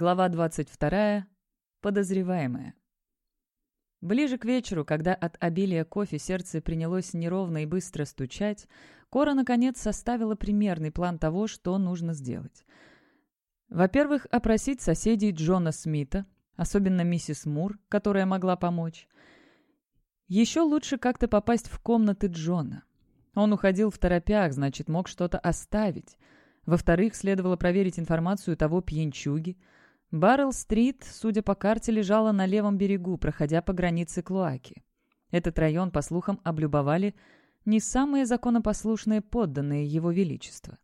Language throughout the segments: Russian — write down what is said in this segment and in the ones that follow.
Глава 22. Подозреваемая. Ближе к вечеру, когда от обилия кофе сердце принялось неровно и быстро стучать, Кора, наконец, составила примерный план того, что нужно сделать. Во-первых, опросить соседей Джона Смита, особенно миссис Мур, которая могла помочь. Еще лучше как-то попасть в комнаты Джона. Он уходил в торопях, значит, мог что-то оставить. Во-вторых, следовало проверить информацию того пьянчуги — Баррелл-стрит, судя по карте, лежала на левом берегу, проходя по границе Клоаки. Этот район, по слухам, облюбовали не самые законопослушные подданные Его Величества.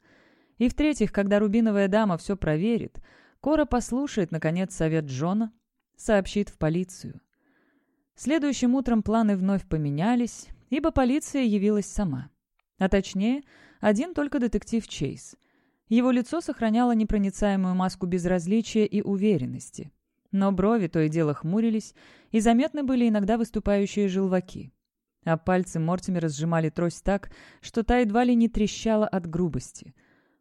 И в-третьих, когда Рубиновая дама все проверит, Кора послушает, наконец, совет Джона, сообщит в полицию. Следующим утром планы вновь поменялись, ибо полиция явилась сама. А точнее, один только детектив Чейз — его лицо сохраняло непроницаемую маску безразличия и уверенности. Но брови то и дело хмурились, и заметны были иногда выступающие желваки. А пальцы Мортимера сжимали трость так, что та едва ли не трещала от грубости.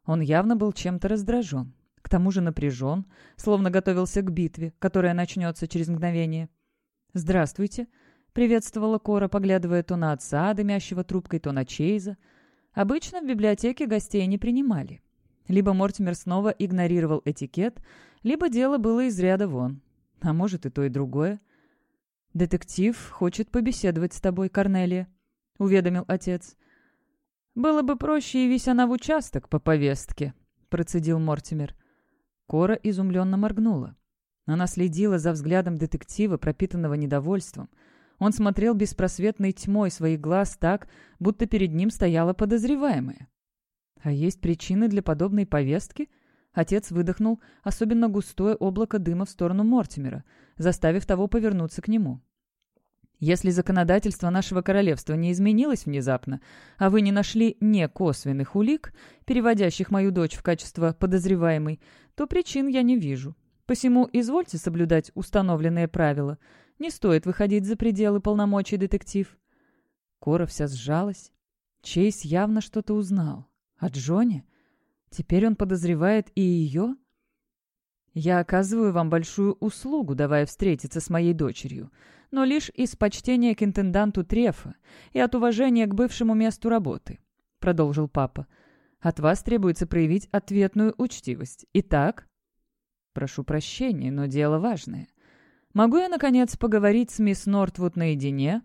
Он явно был чем-то раздражен. К тому же напряжен, словно готовился к битве, которая начнется через мгновение. «Здравствуйте», — приветствовала Кора, поглядывая то на отца, дымящего трубкой, то на Чейза. Обычно в библиотеке гостей не принимали. Либо Мортимер снова игнорировал этикет, либо дело было из ряда вон. А может и то, и другое. «Детектив хочет побеседовать с тобой, Корнелия», — уведомил отец. «Было бы проще, явись она в участок по повестке», — процедил Мортимер. Кора изумленно моргнула. Она следила за взглядом детектива, пропитанного недовольством. Он смотрел беспросветной тьмой своих глаз так, будто перед ним стояла подозреваемая. А есть причины для подобной повестки? Отец выдохнул особенно густое облако дыма в сторону Мортимера, заставив того повернуться к нему. Если законодательство нашего королевства не изменилось внезапно, а вы не нашли не косвенных улик, переводящих мою дочь в качество подозреваемой, то причин я не вижу. Посему извольте соблюдать установленные правила. Не стоит выходить за пределы полномочий, детектив». Кора вся сжалась. Чейз явно что-то узнал. О Джоне? Теперь он подозревает и ее? Я оказываю вам большую услугу, давая встретиться с моей дочерью, но лишь из почтения к интенданту Трефа и от уважения к бывшему месту работы», — продолжил папа. «От вас требуется проявить ответную учтивость. Итак...» «Прошу прощения, но дело важное. Могу я, наконец, поговорить с мисс Нортвуд наедине?»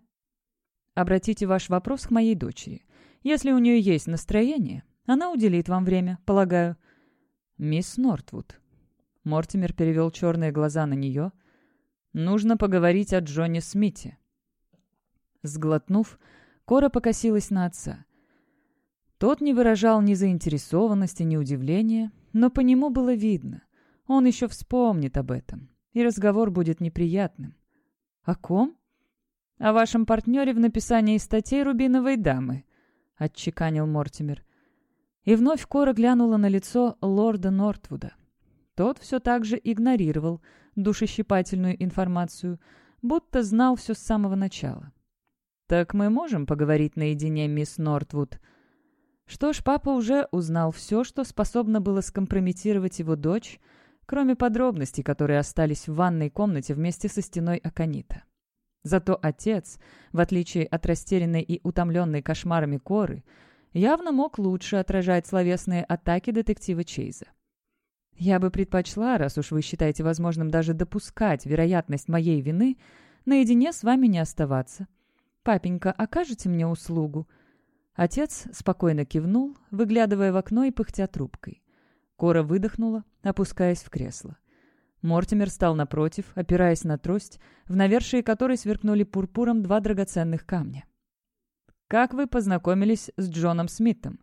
«Обратите ваш вопрос к моей дочери. Если у нее есть настроение, она уделит вам время, полагаю». «Мисс Нортвуд». Мортимер перевел черные глаза на нее. «Нужно поговорить о Джонни Смите». Сглотнув, Кора покосилась на отца. Тот не выражал ни заинтересованности, ни удивления, но по нему было видно. Он еще вспомнит об этом, и разговор будет неприятным. «О ком?» «О вашем партнере в написании статей «Рубиновой дамы», — отчеканил Мортимер. И вновь Кора глянула на лицо лорда Нортвуда. Тот все так же игнорировал душещипательную информацию, будто знал все с самого начала. «Так мы можем поговорить наедине, мисс Нортвуд?» Что ж, папа уже узнал все, что способно было скомпрометировать его дочь, кроме подробностей, которые остались в ванной комнате вместе со стеной Аконита. Зато отец, в отличие от растерянной и утомленной кошмарами Коры, явно мог лучше отражать словесные атаки детектива Чейза. «Я бы предпочла, раз уж вы считаете возможным даже допускать вероятность моей вины, наедине с вами не оставаться. Папенька, окажете мне услугу?» Отец спокойно кивнул, выглядывая в окно и пыхтя трубкой. Кора выдохнула, опускаясь в кресло. Мортимер стал напротив, опираясь на трость, в навершии которой сверкнули пурпуром два драгоценных камня. «Как вы познакомились с Джоном Смитом?»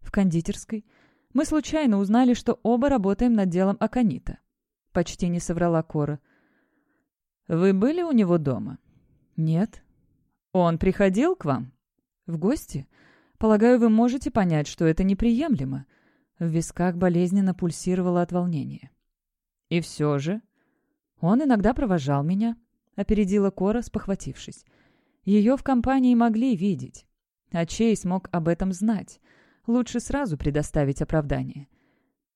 «В кондитерской. Мы случайно узнали, что оба работаем над делом Аконита». Почти не соврала Кора. «Вы были у него дома?» «Нет». «Он приходил к вам?» «В гости? Полагаю, вы можете понять, что это неприемлемо». В висках болезненно пульсировало от волнения. «И все же?» «Он иногда провожал меня», — опередила Кора, спохватившись. Ее в компании могли видеть. А Чейз мог об этом знать. Лучше сразу предоставить оправдание.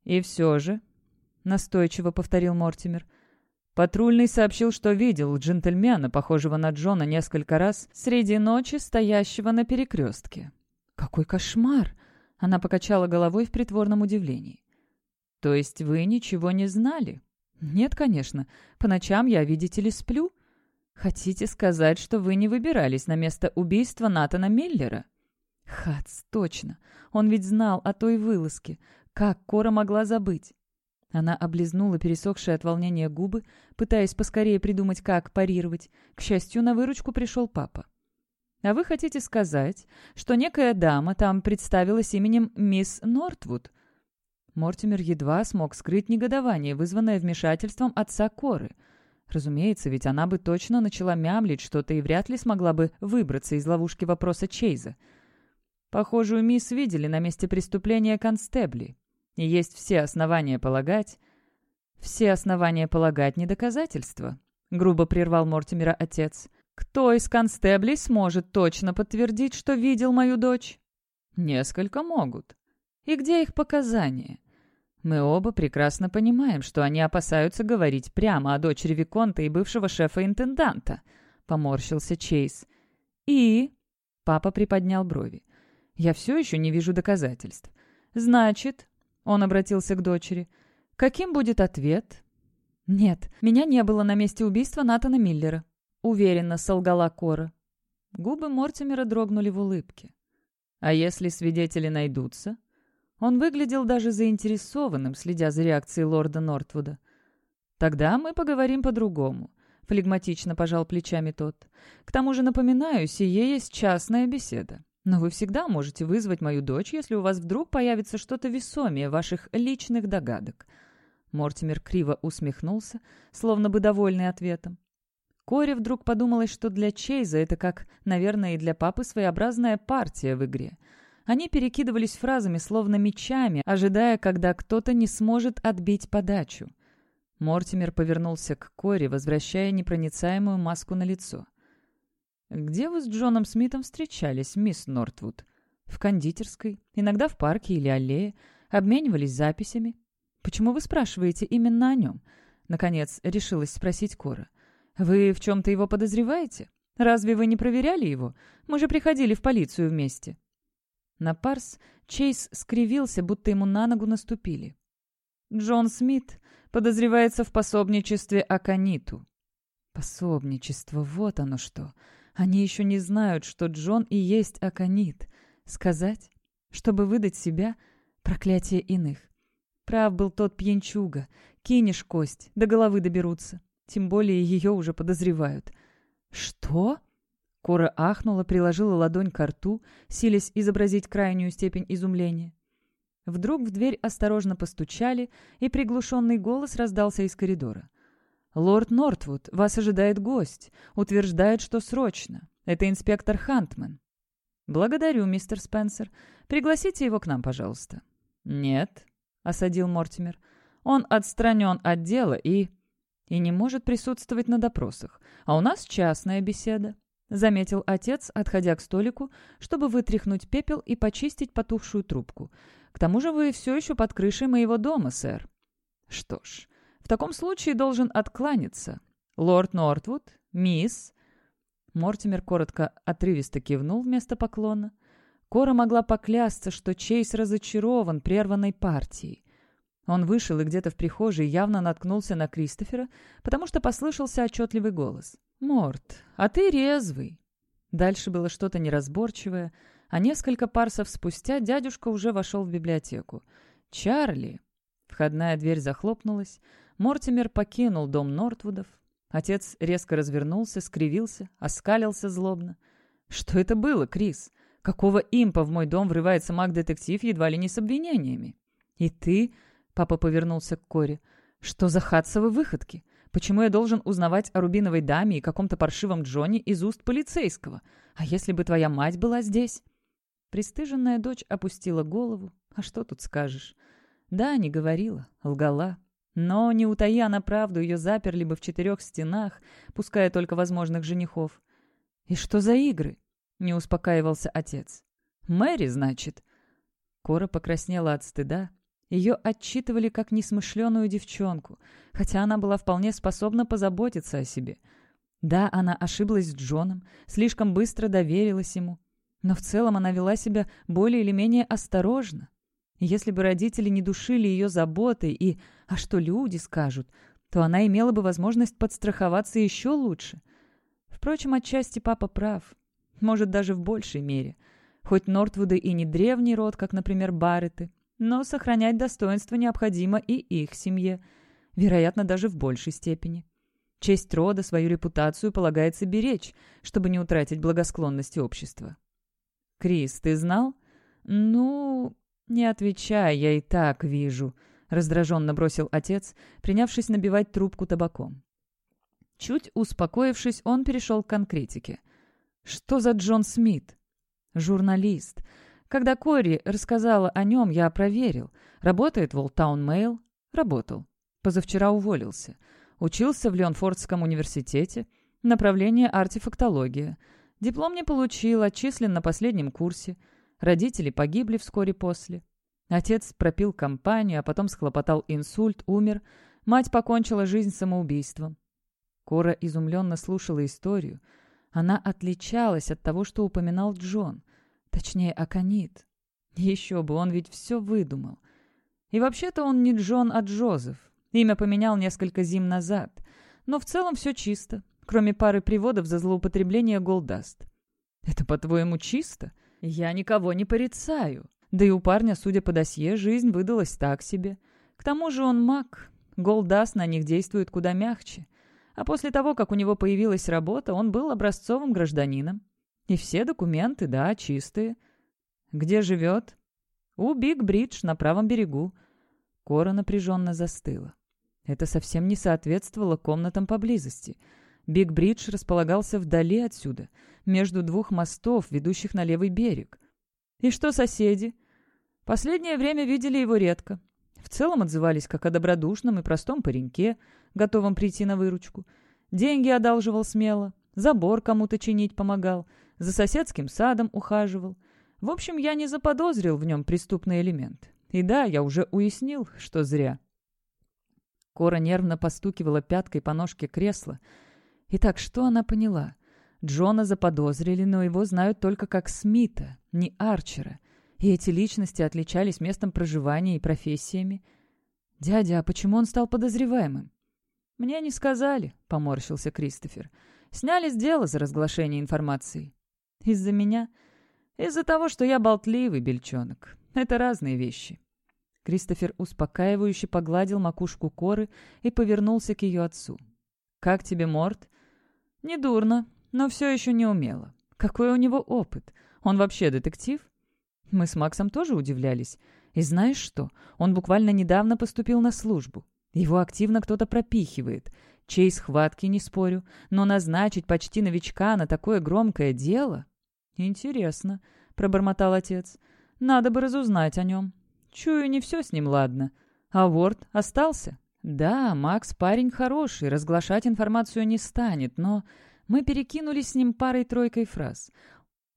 И все же... — настойчиво повторил Мортимер. Патрульный сообщил, что видел джентльмена, похожего на Джона, несколько раз среди ночи, стоящего на перекрестке. «Какой кошмар!» — она покачала головой в притворном удивлении. «То есть вы ничего не знали?» «Нет, конечно. По ночам я, видите ли, сплю». «Хотите сказать, что вы не выбирались на место убийства Натана Миллера?» «Хац, точно. Он ведь знал о той вылазке. Как Кора могла забыть?» Она облизнула пересохшие от волнения губы, пытаясь поскорее придумать, как парировать. К счастью, на выручку пришел папа. «А вы хотите сказать, что некая дама там представилась именем мисс Нортвуд?» Мортимер едва смог скрыть негодование, вызванное вмешательством отца Коры. Разумеется, ведь она бы точно начала мямлить что-то и вряд ли смогла бы выбраться из ловушки вопроса Чейза. Похожую мисс видели на месте преступления констебли. И есть все основания полагать... «Все основания полагать не доказательства», — грубо прервал Мортимера отец. «Кто из констеблей сможет точно подтвердить, что видел мою дочь?» «Несколько могут. И где их показания?» «Мы оба прекрасно понимаем, что они опасаются говорить прямо о дочери Виконта и бывшего шефа-интенданта», — поморщился Чейз. «И?» — папа приподнял брови. «Я все еще не вижу доказательств. Значит, он обратился к дочери. «Каким будет ответ?» «Нет, меня не было на месте убийства Натана Миллера», — уверенно солгала Кора. Губы Мортимера дрогнули в улыбке. «А если свидетели найдутся?» Он выглядел даже заинтересованным, следя за реакцией лорда Нортвуда. «Тогда мы поговорим по-другому», — флегматично пожал плечами тот. «К тому же, напоминаю, сие есть частная беседа. Но вы всегда можете вызвать мою дочь, если у вас вдруг появится что-то весомее ваших личных догадок». Мортимер криво усмехнулся, словно бы довольный ответом. Коре вдруг подумалось, что для Чейза это как, наверное, и для папы своеобразная партия в игре. Они перекидывались фразами, словно мечами, ожидая, когда кто-то не сможет отбить подачу. Мортимер повернулся к Коре, возвращая непроницаемую маску на лицо. «Где вы с Джоном Смитом встречались, мисс Нортвуд?» «В кондитерской, иногда в парке или аллее. Обменивались записями». «Почему вы спрашиваете именно о нем?» Наконец, решилась спросить Кора. «Вы в чем-то его подозреваете? Разве вы не проверяли его? Мы же приходили в полицию вместе». На парс Чейз скривился, будто ему на ногу наступили. Джон Смит подозревается в пособничестве Акониту. Пособничество, вот оно что. Они еще не знают, что Джон и есть Аконит. Сказать, чтобы выдать себя, проклятие иных. Прав был тот пьянчуга. Кинешь кость, до головы доберутся. Тем более ее уже подозревают. «Что?» Кора ахнула, приложила ладонь к рту, силясь изобразить крайнюю степень изумления. Вдруг в дверь осторожно постучали, и приглушенный голос раздался из коридора. «Лорд Нортвуд, вас ожидает гость. Утверждает, что срочно. Это инспектор Хантман». «Благодарю, мистер Спенсер. Пригласите его к нам, пожалуйста». «Нет», — осадил Мортимер. «Он отстранен от дела и...» «И не может присутствовать на допросах. А у нас частная беседа», — заметил отец, отходя к столику, чтобы вытряхнуть пепел и почистить потухшую трубку. «К тому же вы все еще под крышей моего дома, сэр». «Что ж, в таком случае должен откланяться. Лорд Нортвуд, мисс...» Мортимер коротко отрывисто кивнул вместо поклона. Кора могла поклясться, что Чейз разочарован прерванной партией. Он вышел и где-то в прихожей явно наткнулся на Кристофера, потому что послышался отчетливый голос. «Морт, а ты резвый!» Дальше было что-то неразборчивое, а несколько парсов спустя дядюшка уже вошел в библиотеку. «Чарли!» Входная дверь захлопнулась. Мортимер покинул дом Нортвудов. Отец резко развернулся, скривился, оскалился злобно. «Что это было, Крис? Какого импа в мой дом врывается маг-детектив едва ли не с обвинениями?» «И ты?» — папа повернулся к Коре. «Что за хатсовы выходки? Почему я должен узнавать о рубиновой даме и каком-то паршивом Джонни из уст полицейского? А если бы твоя мать была здесь?» Престыженная дочь опустила голову. «А что тут скажешь?» «Да, не говорила, лгала, но, не утаи она правду, ее заперли бы в четырех стенах, пуская только возможных женихов. «И что за игры?» — не успокаивался отец. «Мэри, значит?» Кора покраснела от стыда Ее отчитывали как несмышленую девчонку, хотя она была вполне способна позаботиться о себе. Да, она ошиблась с Джоном, слишком быстро доверилась ему, но в целом она вела себя более или менее осторожно. Если бы родители не душили ее заботой и «а что люди скажут», то она имела бы возможность подстраховаться еще лучше. Впрочем, отчасти папа прав. Может, даже в большей мере. Хоть Нортвуды и не древний род, как, например, Барреты, но сохранять достоинство необходимо и их семье, вероятно, даже в большей степени. Честь рода, свою репутацию полагается беречь, чтобы не утратить благосклонность общества. «Крис, ты знал?» «Ну...» «Не отвечай, я и так вижу», — раздраженно бросил отец, принявшись набивать трубку табаком. Чуть успокоившись, он перешел к конкретике. «Что за Джон Смит?» «Журналист. Когда Кори рассказала о нем, я проверил. Работает в Олтаун Мэйл. Работал. Позавчера уволился. Учился в Леонфордском университете. Направление артефактология. Диплом не получил, отчислен на последнем курсе. Родители погибли вскоре после. Отец пропил компанию, а потом схлопотал инсульт, умер. Мать покончила жизнь самоубийством. Кора изумленно слушала историю. Она отличалась от того, что упоминал Джон. Точнее, Аконит. Еще бы, он ведь все выдумал. И вообще-то он не Джон, а Джозеф. Имя поменял несколько зим назад. Но в целом все чисто, кроме пары приводов за злоупотребление Голдаст. Это, по-твоему, чисто? Я никого не порицаю. Да и у парня, судя по досье, жизнь выдалась так себе. К тому же он маг. Голдаст на них действует куда мягче. А после того, как у него появилась работа, он был образцовым гражданином. И все документы, да, чистые. Где живет? У Биг-Бридж на правом берегу. Кора напряженно застыла. Это совсем не соответствовало комнатам поблизости. Биг-Бридж располагался вдали отсюда, между двух мостов, ведущих на левый берег. И что соседи? Последнее время видели его редко. В целом отзывались как о добродушном и простом пареньке, готовом прийти на выручку. Деньги одалживал смело, забор кому-то чинить помогал — за соседским садом ухаживал. В общем, я не заподозрил в нем преступный элемент. И да, я уже уяснил, что зря. Кора нервно постукивала пяткой по ножке кресла. Итак, что она поняла? Джона заподозрили, но его знают только как Смита, не Арчера. И эти личности отличались местом проживания и профессиями. «Дядя, а почему он стал подозреваемым?» «Мне не сказали», — поморщился Кристофер. «Сняли с дела за разглашение информации». Из-за меня? Из-за того, что я болтливый бельчонок. Это разные вещи. Кристофер успокаивающе погладил макушку коры и повернулся к ее отцу. «Как тебе, Морт?» «Недурно, но все еще не умело. Какой у него опыт? Он вообще детектив?» Мы с Максом тоже удивлялись. И знаешь что? Он буквально недавно поступил на службу. Его активно кто-то пропихивает. Чей схватки, не спорю, но назначить почти новичка на такое громкое дело... «Интересно», — пробормотал отец. «Надо бы разузнать о нем. Чую, не все с ним ладно. А Ворд остался?» «Да, Макс парень хороший, разглашать информацию не станет, но мы перекинулись с ним парой-тройкой фраз.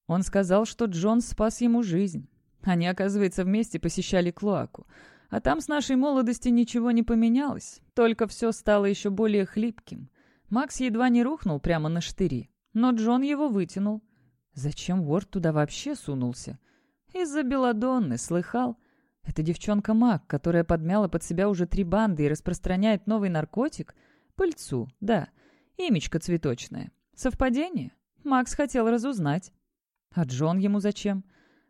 Он сказал, что Джон спас ему жизнь. Они, оказывается, вместе посещали Клоаку. А там с нашей молодости ничего не поменялось, только все стало еще более хлипким. Макс едва не рухнул прямо на штыри, но Джон его вытянул. Зачем Уорд туда вообще сунулся? Из-за Беладонны, слыхал? Это девчонка-маг, которая подмяла под себя уже три банды и распространяет новый наркотик? Пыльцу, да. Имечко цветочное. Совпадение? Макс хотел разузнать. А Джон ему зачем?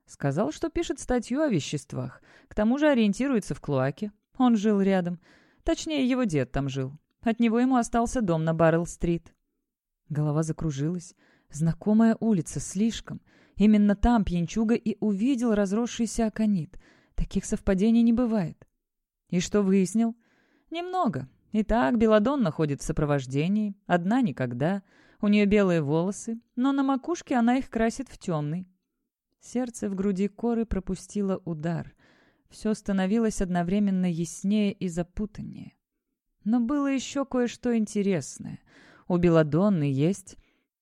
Сказал, что пишет статью о веществах. К тому же ориентируется в Клоаке. Он жил рядом. Точнее, его дед там жил. От него ему остался дом на Баррелл-стрит. Голова закружилась. Знакомая улица, слишком. Именно там пьянчуга и увидел разросшийся аконит. Таких совпадений не бывает. И что выяснил? Немного. Итак, Беладонна ходит в сопровождении. Одна никогда. У нее белые волосы, но на макушке она их красит в темный. Сердце в груди коры пропустило удар. Все становилось одновременно яснее и запутаннее. Но было еще кое-что интересное. У Беладонны есть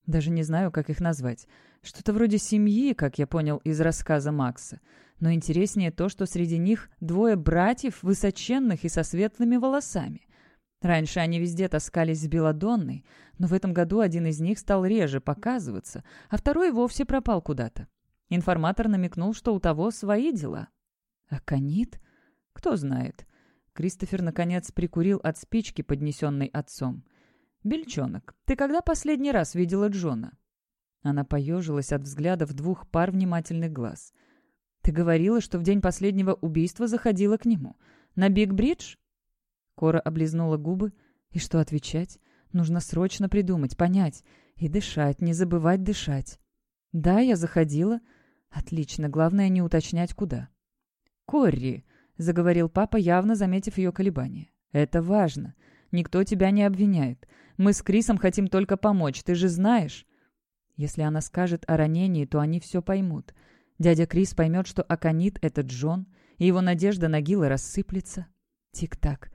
даже не знаю, как их назвать. Что-то вроде семьи, как я понял из рассказа Макса. Но интереснее то, что среди них двое братьев, высоченных и со светлыми волосами. Раньше они везде таскались с Беладонной, но в этом году один из них стал реже показываться, а второй вовсе пропал куда-то. Информатор намекнул, что у того свои дела. А Канит? Кто знает. Кристофер, наконец, прикурил от спички, поднесенной отцом. «Бельчонок, ты когда последний раз видела Джона?» Она поежилась от взглядов двух пар внимательных глаз. «Ты говорила, что в день последнего убийства заходила к нему. На Биг-Бридж?» Кора облизнула губы. «И что отвечать? Нужно срочно придумать, понять. И дышать, не забывать дышать». «Да, я заходила». «Отлично, главное не уточнять, куда». «Корри», — заговорил папа, явно заметив ее колебания. «Это важно. Никто тебя не обвиняет. Мы с Крисом хотим только помочь, ты же знаешь». Если она скажет о ранении, то они все поймут. Дядя Крис поймет, что Аконит — это Джон, и его надежда на Гила рассыплется. Тик-так.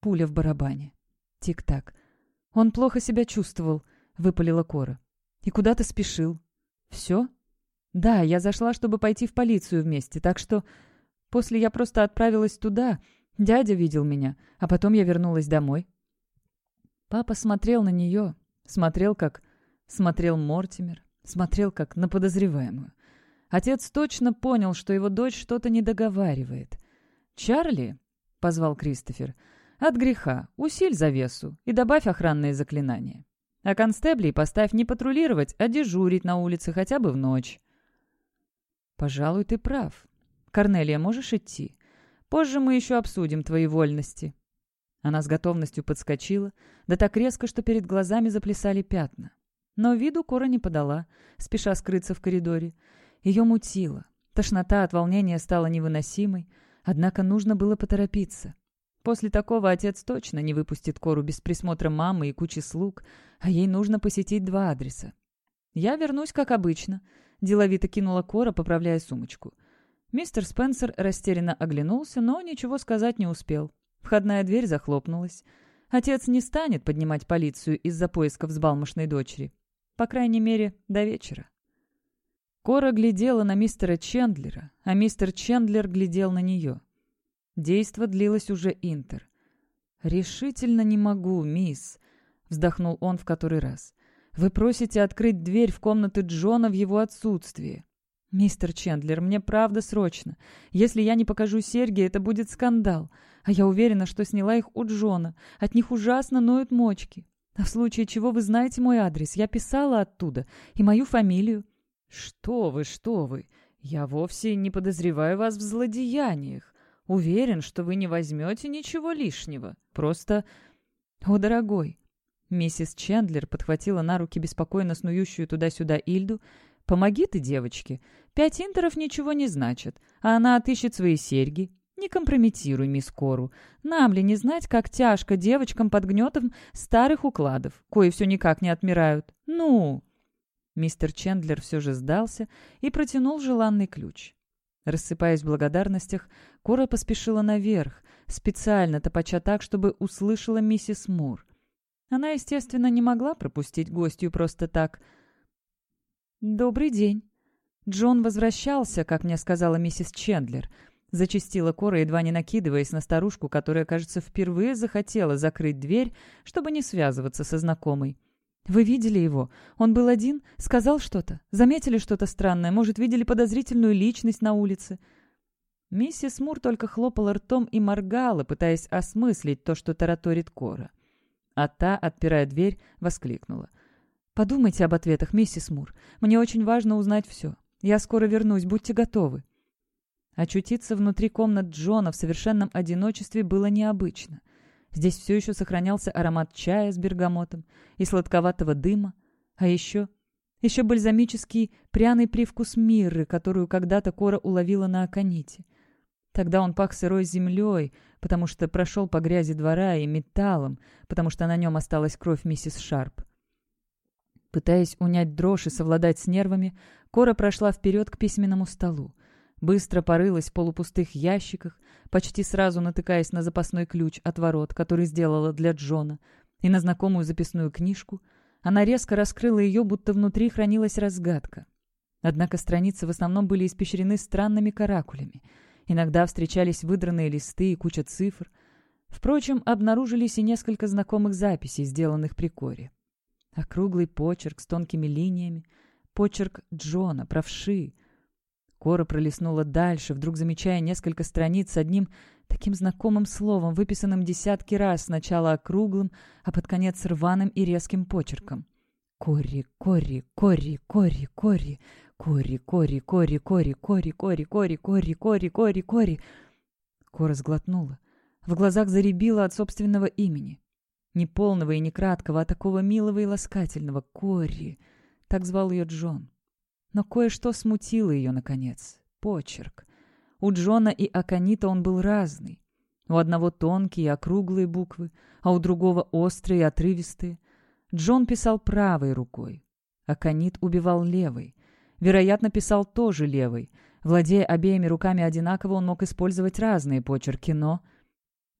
Пуля в барабане. Тик-так. Он плохо себя чувствовал, — выпалила Кора. «И куда ты спешил?» «Все?» «Да, я зашла, чтобы пойти в полицию вместе, так что После я просто отправилась туда. Дядя видел меня, а потом я вернулась домой. Папа смотрел на нее, смотрел, как... Смотрел Мортимер, смотрел, как на подозреваемую. Отец точно понял, что его дочь что-то не договаривает. «Чарли?» — позвал Кристофер. «От греха. Усиль завесу и добавь охранные заклинания. А констеблей поставь не патрулировать, а дежурить на улице хотя бы в ночь». «Пожалуй, ты прав», «Корнелия, можешь идти? Позже мы еще обсудим твои вольности». Она с готовностью подскочила, да так резко, что перед глазами заплясали пятна. Но виду Кора не подала, спеша скрыться в коридоре. Ее мутило. Тошнота от волнения стала невыносимой, однако нужно было поторопиться. После такого отец точно не выпустит Кору без присмотра мамы и кучи слуг, а ей нужно посетить два адреса. «Я вернусь, как обычно», — деловито кинула Кора, поправляя сумочку. Мистер Спенсер растерянно оглянулся, но ничего сказать не успел. Входная дверь захлопнулась. Отец не станет поднимать полицию из-за поисков взбалмошной дочери. По крайней мере, до вечера. Кора глядела на мистера Чендлера, а мистер Чендлер глядел на нее. Действо длилось уже интер. «Решительно не могу, мисс», — вздохнул он в который раз. «Вы просите открыть дверь в комнаты Джона в его отсутствие. «Мистер Чендлер, мне правда срочно. Если я не покажу серьги, это будет скандал. А я уверена, что сняла их у Джона. От них ужасно ноют мочки. А в случае чего вы знаете мой адрес. Я писала оттуда. И мою фамилию». «Что вы, что вы! Я вовсе не подозреваю вас в злодеяниях. Уверен, что вы не возьмете ничего лишнего. Просто... О, дорогой!» Миссис Чендлер подхватила на руки беспокойно снующую туда-сюда Ильду. «Помоги ты девочке. Пять интеров ничего не значат, а она отыщет свои серьги. Не компрометируй мисс Кору. Нам ли не знать, как тяжко девочкам под гнетом старых укладов, кои все никак не отмирают? Ну!» Мистер Чендлер все же сдался и протянул желанный ключ. Рассыпаясь в благодарностях, Кора поспешила наверх, специально топача так, чтобы услышала миссис Мур. Она, естественно, не могла пропустить гостью просто так. «Добрый день», «Джон возвращался, как мне сказала миссис Чендлер», — зачастила Кора, едва не накидываясь на старушку, которая, кажется, впервые захотела закрыть дверь, чтобы не связываться со знакомой. «Вы видели его? Он был один? Сказал что-то? Заметили что-то странное? Может, видели подозрительную личность на улице?» Миссис Мур только хлопала ртом и моргала, пытаясь осмыслить то, что тараторит Кора. А та, отпирая дверь, воскликнула. «Подумайте об ответах, миссис Мур. Мне очень важно узнать все. Я скоро вернусь, будьте готовы». Очутиться внутри комнат Джона в совершенном одиночестве было необычно. Здесь все еще сохранялся аромат чая с бергамотом и сладковатого дыма, а еще... Еще бальзамический пряный привкус мирры, которую когда-то Кора уловила на Аконите. Тогда он пах сырой землей, потому что прошел по грязи двора и металлом, потому что на нем осталась кровь миссис Шарп. Пытаясь унять дрожь и совладать с нервами, Кора прошла вперед к письменному столу. Быстро порылась в полупустых ящиках, почти сразу натыкаясь на запасной ключ от ворот, который сделала для Джона, и на знакомую записную книжку. Она резко раскрыла ее, будто внутри хранилась разгадка. Однако страницы в основном были испещрены странными каракулями. Иногда встречались выдранные листы и куча цифр. Впрочем, обнаружились и несколько знакомых записей, сделанных при коре. Округлый почерк с тонкими линиями, почерк Джона, правши. Кора пролистнула дальше, вдруг замечая несколько страниц с одним таким знакомым словом, выписанным десятки раз, сначала округлым, а под конец рваным и резким почерком. Кори, кори, кори, кори, кори, кори, кори, кори, кори, кори, кори, кори, кори, кори, кори, кори. Кора сглотнула. В глазах заребила от собственного имени. Не полного и не краткого, а такого милого и ласкательного. Кори. Так звал ее Джон. Но кое-что смутило ее, наконец. Почерк. У Джона и Аканита он был разный. У одного тонкие и округлые буквы, а у другого острые и отрывистые. Джон писал правой рукой. Аканит убивал левой. Вероятно, писал тоже левой. Владея обеими руками одинаково, он мог использовать разные почерки, но...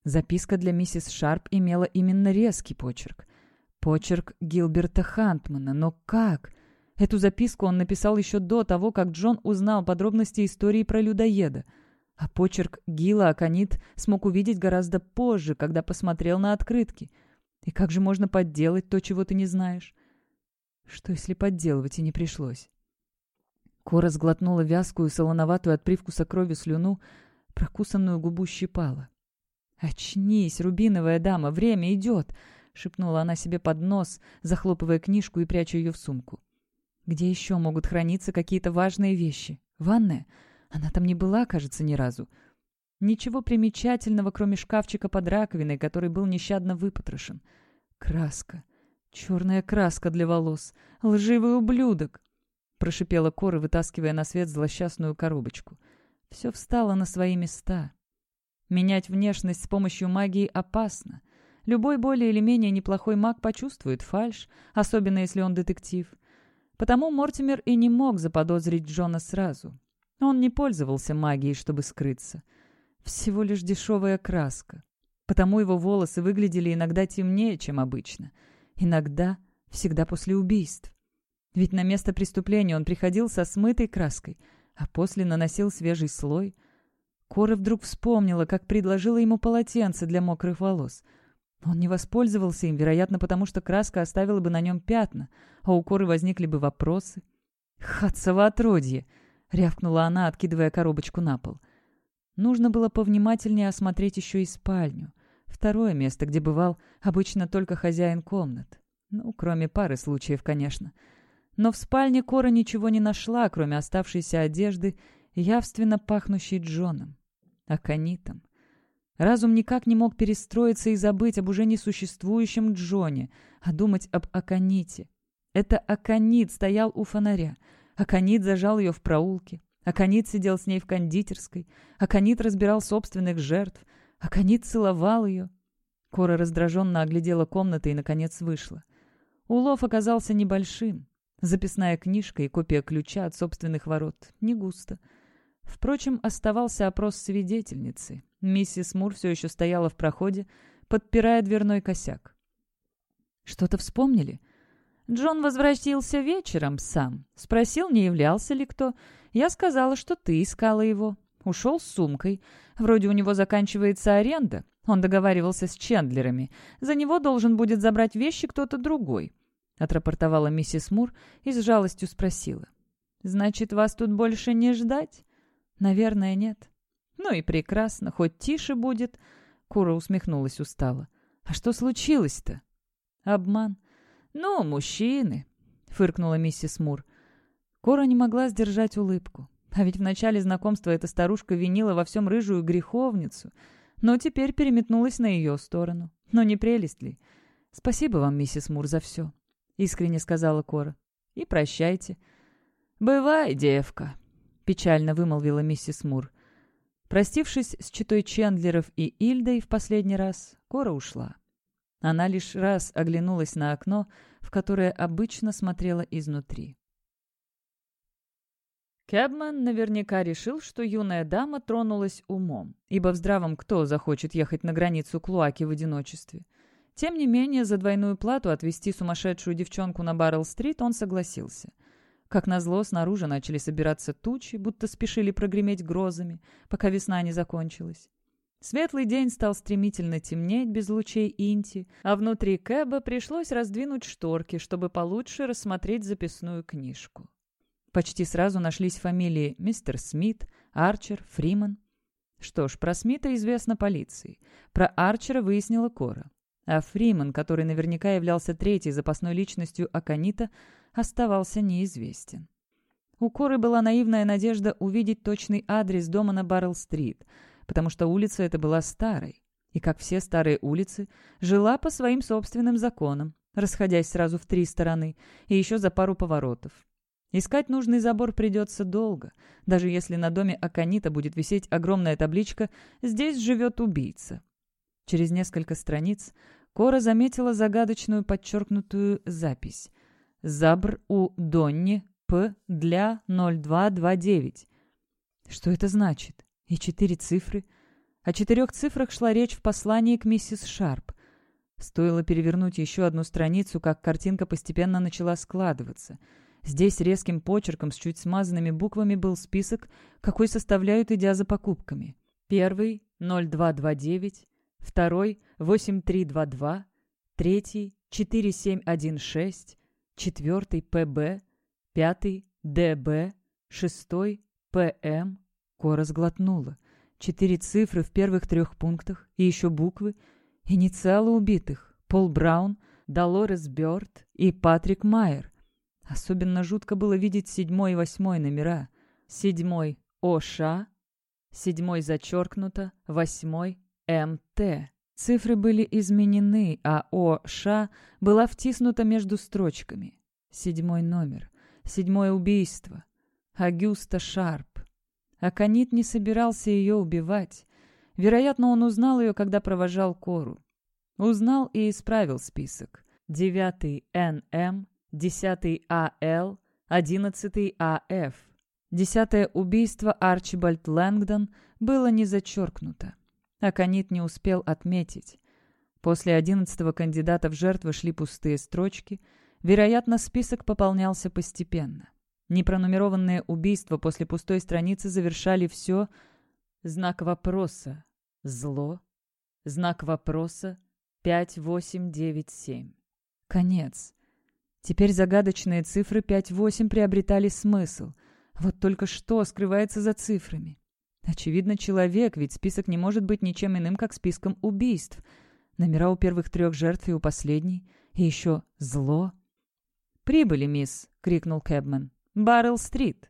Записка для миссис Шарп имела именно резкий почерк. Почерк Гилберта Хантмана. Но как? Эту записку он написал еще до того, как Джон узнал подробности истории про людоеда. А почерк Гила Аконит смог увидеть гораздо позже, когда посмотрел на открытки — и как же можно подделать то, чего ты не знаешь? Что, если подделывать и не пришлось? Кора сглотнула вязкую, солоноватую от привкуса крови слюну, прокусанную губу щипала. «Очнись, рубиновая дама, время идет!» — шепнула она себе под нос, захлопывая книжку и пряча ее в сумку. «Где еще могут храниться какие-то важные вещи? Ванная? Она там не была, кажется, ни разу. Ничего примечательного, кроме шкафчика под раковиной, который был нещадно выпотрошен. Краска. Черная краска для волос. Лживый ублюдок. Прошипела Кора, вытаскивая на свет злосчастную коробочку. Все встало на свои места. Менять внешность с помощью магии опасно. Любой более или менее неплохой маг почувствует фальшь, особенно если он детектив. Потому Мортимер и не мог заподозрить Джона сразу. Он не пользовался магией, чтобы скрыться. Всего лишь дешевая краска. Потому его волосы выглядели иногда темнее, чем обычно. Иногда, всегда после убийств. Ведь на место преступления он приходил со смытой краской, а после наносил свежий слой. Кора вдруг вспомнила, как предложила ему полотенце для мокрых волос. Он не воспользовался им, вероятно, потому что краска оставила бы на нем пятна, а у Коры возникли бы вопросы. «Хатцево отродье!» — рявкнула она, откидывая коробочку на пол. Нужно было повнимательнее осмотреть еще и спальню. Второе место, где бывал обычно только хозяин комнат. Ну, кроме пары случаев, конечно. Но в спальне Кора ничего не нашла, кроме оставшейся одежды, явственно пахнущей Джоном. Аконитом. Разум никак не мог перестроиться и забыть об уже несуществующем Джоне, а думать об Аконите. Это Аконит стоял у фонаря. Аконит зажал ее в проулке. Аконит сидел с ней в кондитерской. Аконит разбирал собственных жертв. Аконит целовал ее. Кора раздраженно оглядела комнаты и, наконец, вышла. Улов оказался небольшим. Записная книжка и копия ключа от собственных ворот. Не густо. Впрочем, оставался опрос свидетельницы. Миссис Мур все еще стояла в проходе, подпирая дверной косяк. «Что-то вспомнили?» Джон возвратился вечером сам. Спросил, не являлся ли кто. Я сказала, что ты искала его. Ушел с сумкой. Вроде у него заканчивается аренда. Он договаривался с Чендлерами. За него должен будет забрать вещи кто-то другой. Отрапортовала миссис Мур и с жалостью спросила. «Значит, вас тут больше не ждать?» «Наверное, нет». «Ну и прекрасно, хоть тише будет». Кура усмехнулась устало. «А что случилось-то?» «Обман». «Ну, мужчины», — фыркнула миссис Мур. Кора не могла сдержать улыбку. А ведь в начале знакомства эта старушка винила во всем рыжую греховницу, но теперь переметнулась на ее сторону. Но не прелесть ли? «Спасибо вам, миссис Мур, за все», — искренне сказала Кора. «И прощайте». «Бывай, девка», — печально вымолвила миссис Мур. Простившись с читой Чендлеров и Ильдой в последний раз, Кора ушла. Она лишь раз оглянулась на окно, в которое обычно смотрела изнутри. Кэбман наверняка решил, что юная дама тронулась умом, ибо в здравом кто захочет ехать на границу Клуаки в одиночестве. Тем не менее, за двойную плату отвезти сумасшедшую девчонку на Баррелл-стрит он согласился. Как назло, снаружи начали собираться тучи, будто спешили прогреметь грозами, пока весна не закончилась. Светлый день стал стремительно темнеть без лучей инти, а внутри Кэба пришлось раздвинуть шторки, чтобы получше рассмотреть записную книжку. Почти сразу нашлись фамилии мистер Смит, Арчер, Фриман. Что ж, про Смита известно полиции. Про Арчера выяснила Кора. А Фриман, который наверняка являлся третьей запасной личностью Аканита, оставался неизвестен. У Коры была наивная надежда увидеть точный адрес дома на Баррелл-стрит, потому что улица эта была старой. И, как все старые улицы, жила по своим собственным законам, расходясь сразу в три стороны и еще за пару поворотов. Искать нужный забор придется долго, даже если на доме Аканита будет висеть огромная табличка «Здесь живет убийца». Через несколько страниц Кора заметила загадочную подчеркнутую запись «Забр у Донни П. для 0229». Что это значит? И четыре цифры? О четырех цифрах шла речь в послании к миссис Шарп. Стоило перевернуть еще одну страницу, как картинка постепенно начала складываться. Здесь резким почерком с чуть смазанными буквами был список, какой составляют, идя за покупками. Первый — 0229, второй — 8322, третий — 4716, четвертый — ПБ, пятый — ДБ, шестой — ПМ, Кора сглотнула. Четыре цифры в первых трех пунктах и еще буквы. Инициалы убитых. Пол Браун, Долорес Бёрд и Патрик Майер. Особенно жутко было видеть седьмой и восьмой номера. Седьмой — ОША, седьмой зачеркнуто, восьмой — МТ. Цифры были изменены, а ОША была втиснута между строчками. Седьмой номер. Седьмое убийство. Агюста Шарп. Аконит не собирался ее убивать. Вероятно, он узнал ее, когда провожал Кору. Узнал и исправил список. Девятый НМ, десятый АЛ, одиннадцатый АФ. Десятое убийство Арчибальд Лэнгдон было не зачеркнуто. Аконит не успел отметить. После одиннадцатого кандидата в жертвы шли пустые строчки. Вероятно, список пополнялся постепенно. Непронумерованные убийства после пустой страницы завершали все. Знак вопроса. Зло. Знак вопроса. 5897. Конец. Теперь загадочные цифры 5-8 приобретали смысл. Вот только что скрывается за цифрами? Очевидно, человек, ведь список не может быть ничем иным, как списком убийств. Номера у первых трех жертв и у последней. И еще зло. «Прибыли, мисс!» — крикнул Кэбмен. Баррелл-стрит.